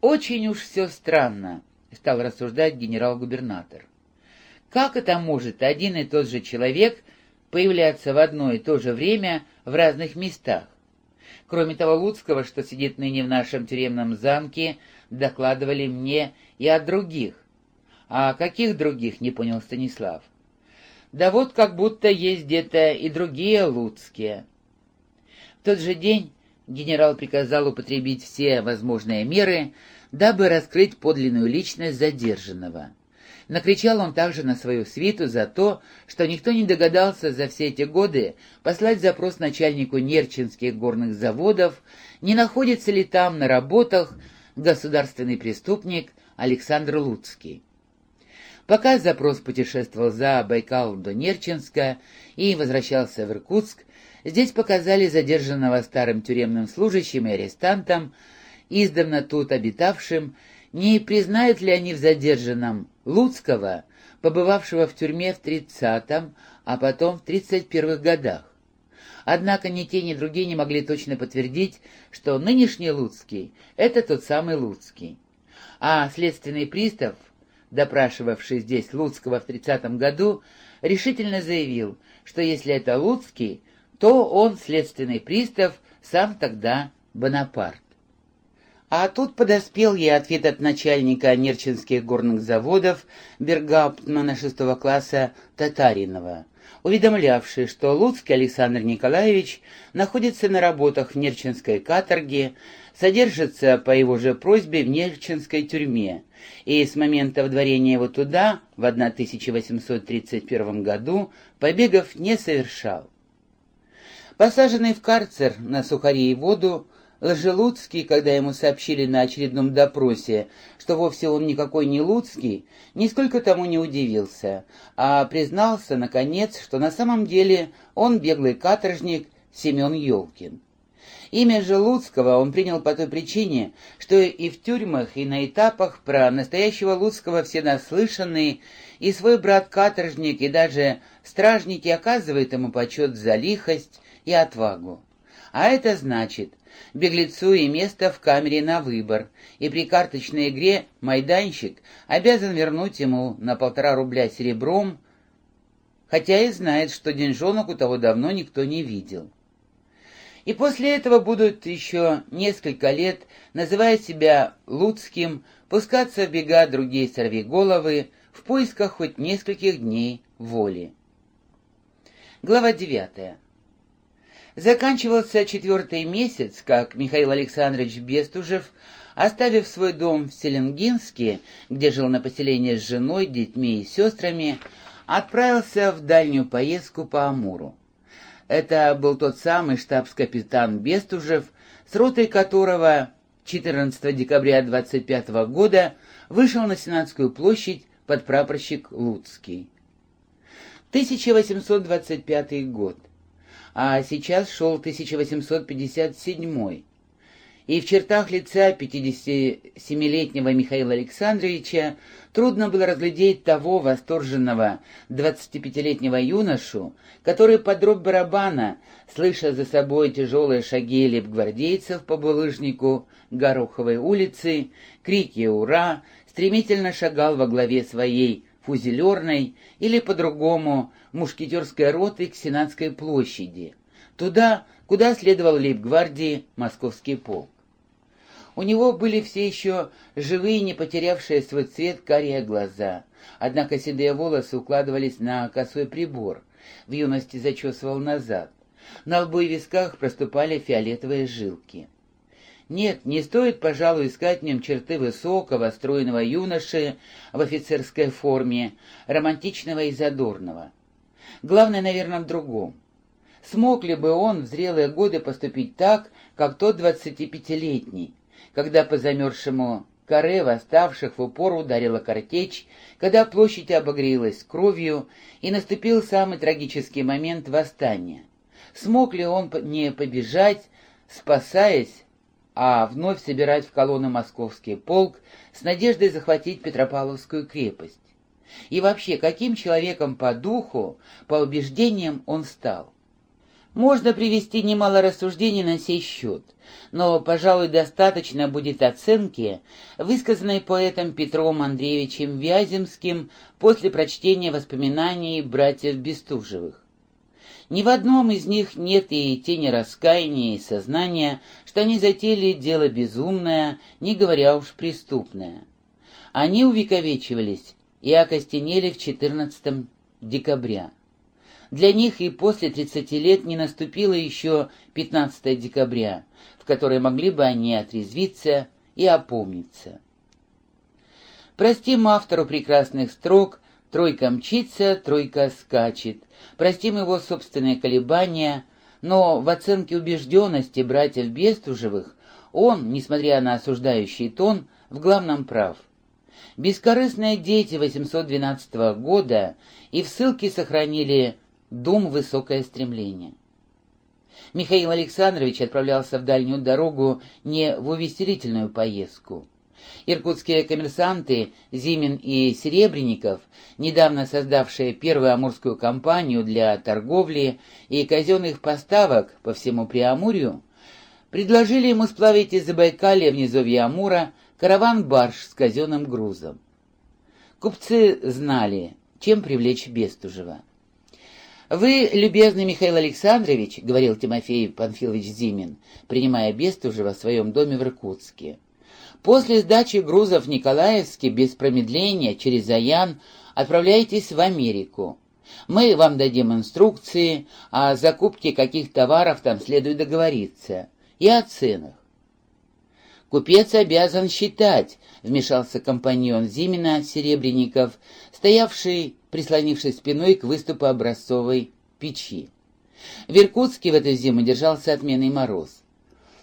«Очень уж все странно», — стал рассуждать генерал-губернатор. «Как это может один и тот же человек появляться в одно и то же время в разных местах? Кроме того Луцкого, что сидит ныне в нашем тюремном замке, докладывали мне и о других. А каких других, не понял Станислав. Да вот как будто есть где-то и другие луцкие. В тот же день генерал приказал употребить все возможные меры, дабы раскрыть подлинную личность задержанного. Накричал он также на свою свиту за то, что никто не догадался за все эти годы послать запрос начальнику Нерчинских горных заводов, не находится ли там на работах государственный преступник Александр Луцкий. Пока запрос путешествовал за Байкал до Нерчинска и возвращался в Иркутск, здесь показали задержанного старым тюремным служащим и арестантом, издавна тут обитавшим, не признают ли они в задержанном Луцкого, побывавшего в тюрьме в 30-м, а потом в 31-х годах. Однако ни те, ни другие не могли точно подтвердить, что нынешний Луцкий — это тот самый Луцкий. А следственный пристав, допрашивавший здесь Луцкого в 30-м году, решительно заявил, что если это Луцкий, то он, следственный пристав, сам тогда Бонапарт. А тут подоспел ей ответ от начальника Нерчинских горных заводов Бергауптмана шестого класса Татаринова, уведомлявший, что Луцкий Александр Николаевич находится на работах в Нерчинской каторге, содержится по его же просьбе в Нерчинской тюрьме, и с момента вдворения его туда, в 1831 году, побегов не совершал. Посаженный в карцер на сухари и воду, Лжелуцкий, когда ему сообщили на очередном допросе, что вовсе он никакой не Луцкий, нисколько тому не удивился, а признался, наконец, что на самом деле он беглый каторжник Семен Ёлкин. Имя же Луцкого он принял по той причине, что и в тюрьмах, и на этапах про настоящего Луцкого все наслышанные, и свой брат-каторжник, и даже стражники оказывают ему почет за лихость и отвагу. А это значит, беглецу и место в камере на выбор, и при карточной игре майданщик обязан вернуть ему на полтора рубля серебром, хотя и знает, что деньжонок у того давно никто не видел. И после этого будут еще несколько лет, называя себя Луцким, пускаться в бега другие сорвиголовы в поисках хоть нескольких дней воли. Глава девятая. Заканчивался четвертый месяц, как Михаил Александрович Бестужев, оставив свой дом в Селенгинске, где жил на поселении с женой, детьми и сестрами, отправился в дальнюю поездку по Амуру. Это был тот самый штабс-капитан Бестужев, с ротой которого 14 декабря 25 года вышел на Сенатскую площадь подпрапорщик Луцкий. 1825 год а сейчас шел 1857 и в чертах лица 57-летнего Михаила Александровича трудно было разглядеть того восторженного 25-летнего юношу, который под дробь барабана, слыша за собой тяжелые шаги лепгвардейцев по булыжнику Гороховой улицы, крики «Ура!», стремительно шагал во главе своей фузелерной или по-другому мушкетерской роты к Сенатской площади, туда, куда следовал лейб-гвардии московский полк. У него были все еще живые, не потерявшие свой цвет карие глаза, однако седые волосы укладывались на косой прибор, в юности зачесывал назад. На лбу и висках проступали фиолетовые жилки. Нет, не стоит, пожалуй, искать в нем черты высокого, стройного юноши в офицерской форме, романтичного и задорного. Главное, наверное, в другом. Смог ли бы он в зрелые годы поступить так, как тот двадцатипятилетний, когда по замерзшему коре восставших в упор ударила картечь, когда площадь обогрелась кровью, и наступил самый трагический момент восстания? Смог ли он не побежать, спасаясь, а вновь собирать в колонны московский полк с надеждой захватить Петропавловскую крепость. И вообще, каким человеком по духу, по убеждениям он стал? Можно привести немало рассуждений на сей счет, но, пожалуй, достаточно будет оценки, высказанной поэтом Петром Андреевичем Вяземским после прочтения воспоминаний братьев Бестужевых. Ни в одном из них нет и тени раскаяния и сознания, что они затеяли дело безумное, не говоря уж преступное. Они увековечивались и окостенели в 14 декабря. Для них и после 30 лет не наступило еще 15 декабря, в которое могли бы они отрезвиться и опомниться. Простим автору прекрасных строк «Тройка мчится, тройка скачет», простим его собственные колебания, но в оценке убежденности братьев Бестужевых он, несмотря на осуждающий тон, в главном прав. Бескорыстные дети 812 года и в ссылке сохранили дум высокое стремление. Михаил Александрович отправлялся в дальнюю дорогу не в увеселительную поездку. Иркутские коммерсанты Зимин и Серебренников, недавно создавшие первую амурскую компанию для торговли и казенных поставок по всему Преамурью, предложили ему сплавить из Забайкалья в низовье Амура караван-барж с казенным грузом. Купцы знали, чем привлечь Бестужева. «Вы, любезный Михаил Александрович, — говорил Тимофей Панфилович Зимин, принимая Бестужева в своем доме в Иркутске, — после сдачи грузов в Николаевске без промедления через Аян отправляйтесь в Америку. Мы вам дадим инструкции, о закупке каких товаров там следует договориться, и о ценах. «Купец обязан считать», — вмешался компаньон Зимина Серебренников, стоявший, прислонившись спиной к выступу образцовой печи. В Иркутске в эту зиму держался отменный мороз.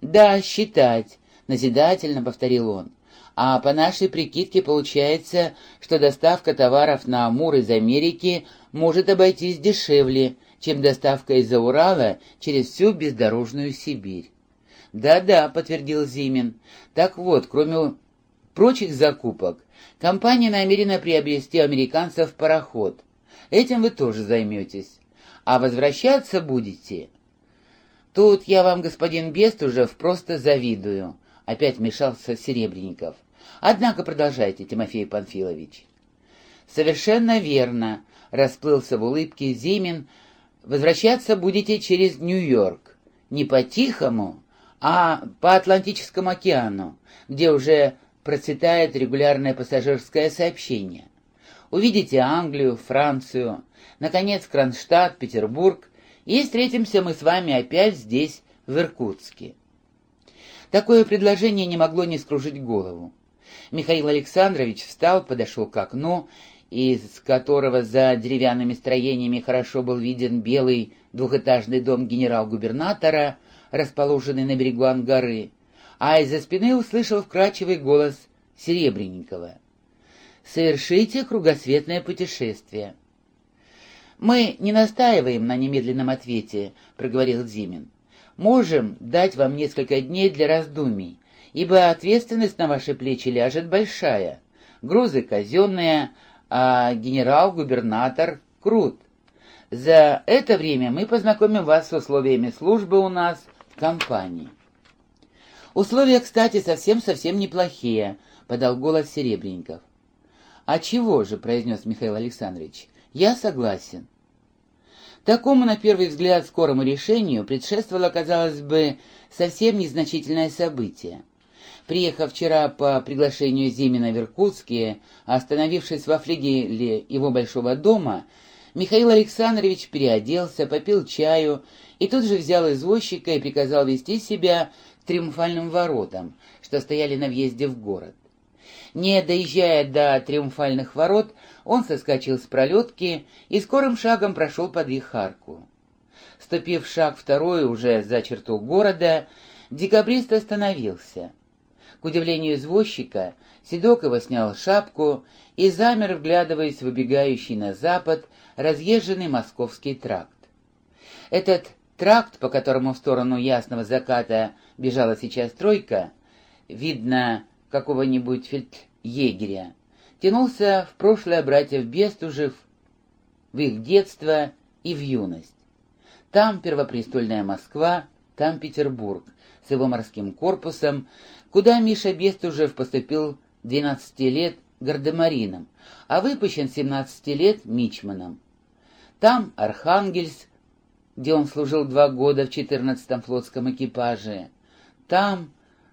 «Да, считать», — назидательно повторил он. «А по нашей прикидке получается, что доставка товаров на Амур из Америки может обойтись дешевле, чем доставка из-за Урала через всю бездорожную Сибирь. «Да-да», — подтвердил Зимин. «Так вот, кроме прочих закупок, компания намерена приобрести американцев пароход. Этим вы тоже займетесь. А возвращаться будете...» «Тут я вам, господин Бестужев, просто завидую», — опять вмешался Серебренников. «Однако продолжайте, Тимофей Панфилович». «Совершенно верно», — расплылся в улыбке Зимин. «Возвращаться будете через Нью-Йорк. Не по-тихому, а по Атлантическому океану, где уже процветает регулярное пассажирское сообщение. Увидите Англию, Францию, наконец Кронштадт, Петербург, и встретимся мы с вами опять здесь, в Иркутске. Такое предложение не могло не скружить голову. Михаил Александрович встал, подошел к окну, из которого за деревянными строениями хорошо был виден белый двухэтажный дом генерал-губернатора, расположенный на берегу Ангары, а из-за спины услышал вкрадчивый голос Серебренникова. «Совершите кругосветное путешествие». «Мы не настаиваем на немедленном ответе», — проговорил Зимин. «Можем дать вам несколько дней для раздумий, ибо ответственность на ваши плечи ляжет большая. Грузы казенные, а генерал-губернатор крут. За это время мы познакомим вас с условиями службы у нас — компании. «Условия, кстати, совсем-совсем неплохие», — подал голос Серебренников. «А чего же?» — произнес Михаил Александрович. «Я согласен». Такому, на первый взгляд, скорому решению предшествовало, казалось бы, совсем незначительное событие. Приехав вчера по приглашению Зимина в Иркутске, остановившись во флигеле его большого дома, Михаил Александрович переоделся, попил чаю и тут же взял извозчика и приказал вести себя к триумфальным воротам, что стояли на въезде в город. Не доезжая до триумфальных ворот, он соскочил с пролетки и скорым шагом прошел под их арку. Ступив шаг второй уже за черту города, декабрист остановился. К удивлению извозчика, Седок его снял шапку и замер, вглядываясь в выбегающий на запад разъезженный московский тракт. Этот тракт, по которому в сторону ясного заката бежала сейчас тройка, видно какого-нибудь фельдъегеря, тянулся в прошлое братьев Бестужев, в их детство и в юность. Там первопрестольная Москва, там Петербург с его морским корпусом, куда Миша Бестужев поступил 12 лет гардемарином, а выпущен 17 лет мичманом. Там Архангельск, где он служил два года в 14-м флотском экипаже. Там,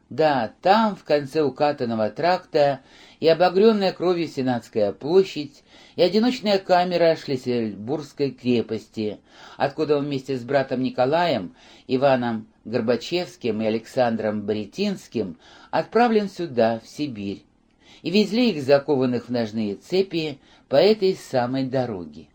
да, там, в конце укатанного тракта, и обогренная кровью Сенатская площадь, и одиночная камера Шлиссельбургской крепости, откуда он вместе с братом Николаем, Иваном Горбачевским и Александром Боретинским отправлен сюда, в Сибирь, и везли их закованных в ножные цепи по этой самой дороге.